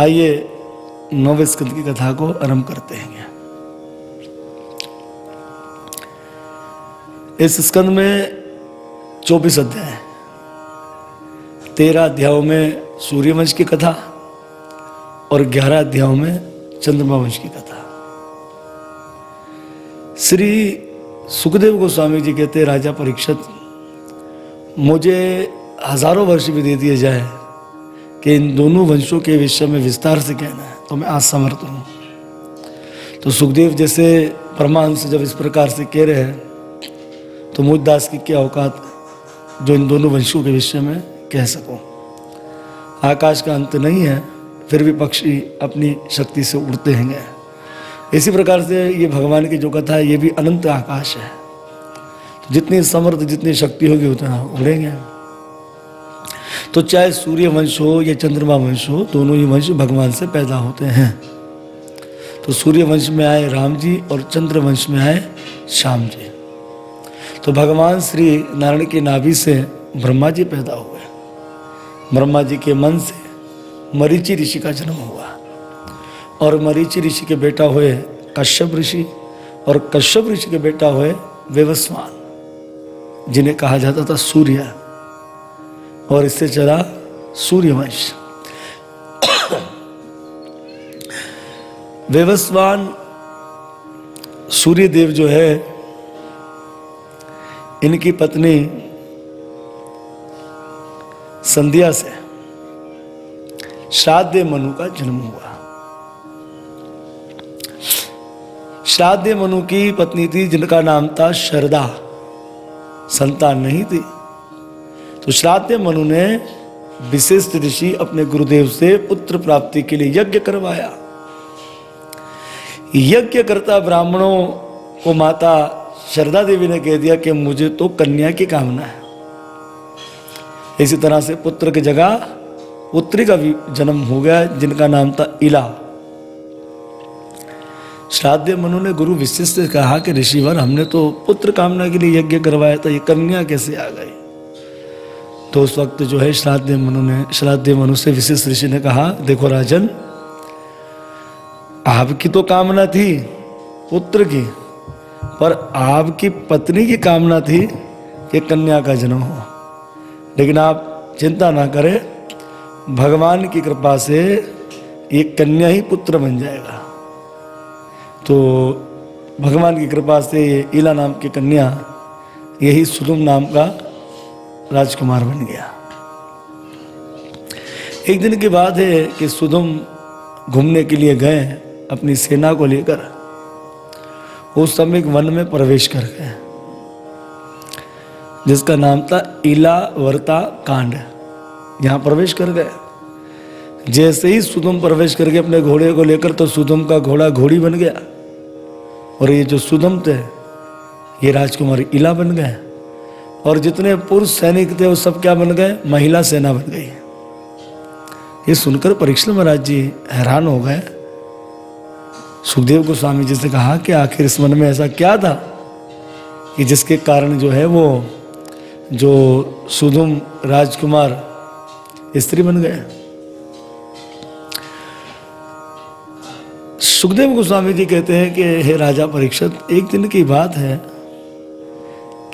आइए नौवे स्कंद की कथा को आरंभ करते हैं इस स्कंद में चौबीस अध्याय। तेरह अध्यायों में सूर्यवंश की कथा और ग्यारह अध्यायों में चंद्रमा वंश की कथा श्री सुखदेव गोस्वामी जी कहते, राजा परीक्षित, मुझे हज़ारों वर्ष भी दे दिए जाए कि इन दोनों वंशों के विषय में विस्तार से कहना है तो मैं आज समर्थ हूँ। तो सुखदेव जैसे परमांश जब इस प्रकार से कह रहे हैं तो मुझ दास की क्या औकात जो इन दोनों वंशों के विषय में कह सकूँ? आकाश का अंत नहीं है, फिर भी पक्षी अपनी शक्ति से उड़ते हैं इसी प्रकार से ये भगवान की जो कथा है, ये भी अनंत आकाश है। तो जितनी समर्थ, जितनी शक्ति होगी, उतना उड़ेंगे। तो चाहे सूर्य वंश हो या चंद्रमा वंश हो, दोनों ही वंश भगवान से पैदा होते हैं। तो सूर्य वंश में आए राम जी और चंद्र वंश में आए श्याम जी। तो भगवान श्री नारायण के नाभि से ब्रह्मा जी पैदा हुए। ब्रह्मा जी के मन से मरीचि ऋषि का जन्म हुआ। और मरीचि ऋषि के बेटा हुए कश्यप ऋषि और कश्यप ऋषि के बेटा हुए वेवस्वान, जिन्हें कहा जाता था सूर्य। और इससे चला सूर्यवंश। वेवस्वान सूर्य देव जो है, इनकी पत्नी संध्या से श्राद्ध मनु का जन्म हुआ। श्राद्ध मनु की पत्नी थी, जिनका नाम था शरदा। संतान नहीं थी। तो श्राद्ध मनु ने विशिष्ट ऋषि अपने गुरुदेव से पुत्र प्राप्ति के लिए यज्ञ करवाया। यज्ञ करता ब्राह्मणों को माता शरदा देवी ने कह दिया कि मुझे तो कन्या की कामना है। इसी तरह से पुत्र की जगह पुत्री का भी जन्म हो गया, जिनका नाम था इला। श्राद्ध मनु ने गुरु विशिष्ट से कहा कि ऋषिवर, हमने तो पुत्र कामना के लिए यज्ञ करवाया था, ये कन्या कैसे आ गई? तो उस वक्त जो है श्राद्ध मनु ने, श्राद्ध मनु से विशिष्ट ऋषि ने कहा, देखो राजन, आपकी तो कामना थी पुत्र की, पर आपकी पत्नी की कामना थी कि कन्या का जन्म हो। लेकिन आप चिंता ना करें, भगवान की कृपा से ये कन्या ही पुत्र बन जाएगा। तो भगवान की कृपा से ये इला नाम की कन्या, यही सुदुम नाम का राजकुमार बन गया। एक दिन की बात है कि सुदुम घूमने के लिए गए, अपनी सेना को लेकर। उस समय एक वन में प्रवेश कर गए, जिसका नाम था इलावर्ता कांड। यहाँ प्रवेश कर गए। जैसे ही सुदम प्रवेश करके अपने घोड़े को लेकर तो सुदम का घोड़ा घोड़ी बन गया। और ये जो सुदम थे, ये राजकुमार इला बन गए। और जितने पुरुष सैनिक थे, वो सब क्या बन गए? महिला सेना बन गई। ये सुनकर परीक्षण महाराज जी हैरान हो गए। सुखदेव गोस्वामी जी से कहा कि आखिर इस मन में ऐसा क्या था कि जिसके कारण जो है वो, जो सुधुम राजकुमार स्त्री बन गए। सुखदेव गोस्वामी जी कहते हैं कि, हे राजा परीक्षित, एक दिन की बात है।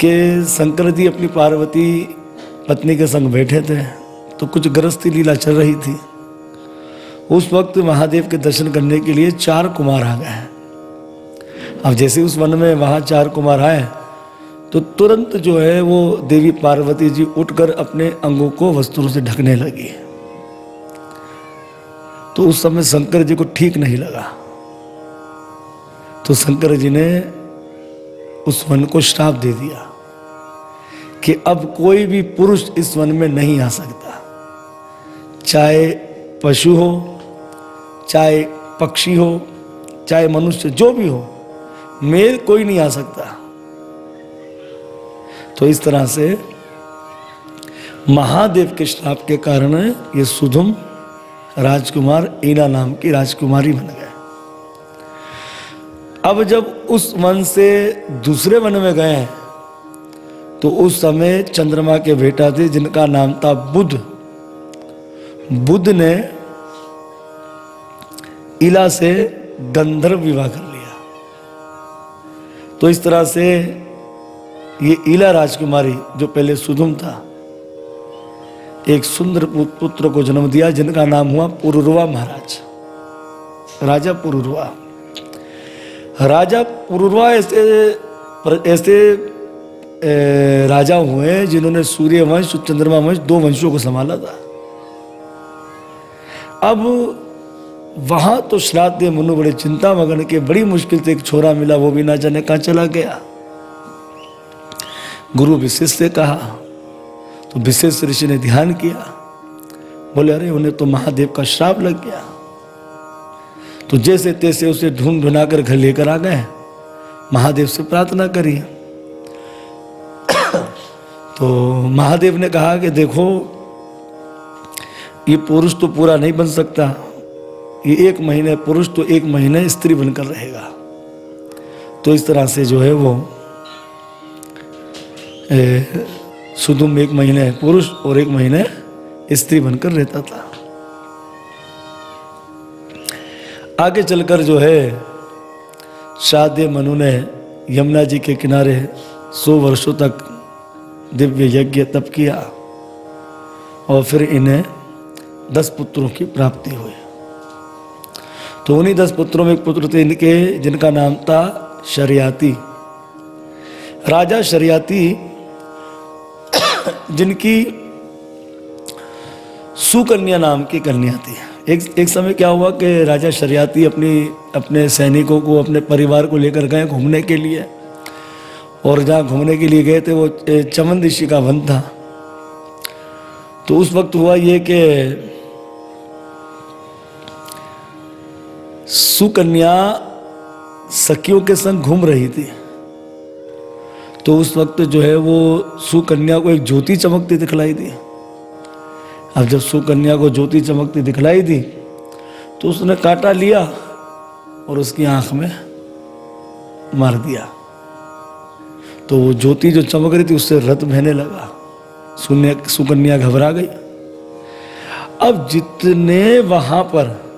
कि शंकर जी अपनी पार्वती पत्नी के संग बैठे थे तो कुछ गृहस्थी लीला चल रही थी। उस वक्त महादेव के दर्शन करने के लिए चार कुमार आ गए। अब जैसे उस वन में वहाँ चार कुमार आए तो तुरंत जो है वो देवी पार्वती जी उठकर अपने अंगों को वस्त्रों से ढकने लगी। तो उस समय शंकर जी को ठीक नहीं लगा। तो शंकर जी ने उस वन को श्राप दे दिया। कि अब कोई भी पुरुष इस वन में नहीं आ सकता। चाहे पशु हो, चाहे पक्षी हो, चाहे मनुष्य जो भी हो, मेल कोई नहीं आ सकता। तो इस तरह से महादेव के श्राप के कारण ये सुधुम राजकुमार ईना नाम की राजकुमारी बन गए। अब जब उस वन से दूसरे वन में गए तो उस समय चंद्रमा के बेटा थे, जिनका नाम था बुद्ध बुद्ध ने इला से गंधर्व विवाह कर लिया। तो इस तरह से ये इला राजकुमारी, जो पहले सुधुम था, एक सुंदर पुत्र को जन्म दिया, जिनका नाम हुआ पुरुरवा महाराज। राजा पुरुरवा राजा पुरुरवा ऐसे ऐसे राजा हुए जिन्होंने सूर्य वंश चंद्रमा वंश दो वंशों को संभाला था। अब वहाँ तो श्राद्ध मनु बड़े चिंता मगन के बड़ी मुश्किल से एक छोरा मिला, वो भी ना जाने कहा चला गया। गुरु विशेष से कहा तो विशेष ऋषि ने ध्यान किया। बोले, अरे, उन्हें तो महादेव का श्राप लग गया। तो जैसे तैसे उसे ढूंढ ढुना कर घर लेकर आ गए। महादेव से प्रार्थना करी। तो महादेव ने कहा कि देखो, ये पुरुष तो पूरा नहीं बन सकता। ये एक महीने, पुरुष तो एक महीने स्त्री बनकर रहेगा। तो इस तरह से जो है वो सुदुम एक महीने पुरुष और एक महीने स्त्री बनकर रहता था। आगे चलकर जो है, शादे मनु ने यमुना जी के किनारे सौ वर्षों तक दिव्य यज्ञ तप किया और फिर इन्हें दस पुत्रों की प्राप्ति हुई। तो उन्हीं दस पुत्रों में एक पुत्र थे इनके, जिनका नाम था शरियाती। राजा शरियाती, जिनकी सुकन्या नाम की कन्या थी। एक एक समय क्या हुआ कि राजा शरियाती अपनी, अपने सैनिकों को, अपने परिवार को लेकर गए घूमने के लिए। और जहाँ घूमने के लिए गए थे, वो चमन ऋषि का वन था। तो उस वक्त हुआ ये कि सुकन्या सखियों के संग घूम रही थी। तो उस वक्त जो है, वो सुकन्या को एक ज्योति चमकती दिखलाई दी अब जब सुकन्या को ज्योति चमकती दिखलाई दी तो उसने काटा लिया और उसकी आँख में मार दिया। तो वो ज्योति जो चमक रही थी, उससे रत बहने लगा। सुन्या सुकन्या घबरा गई। अब जितने वहाँ पर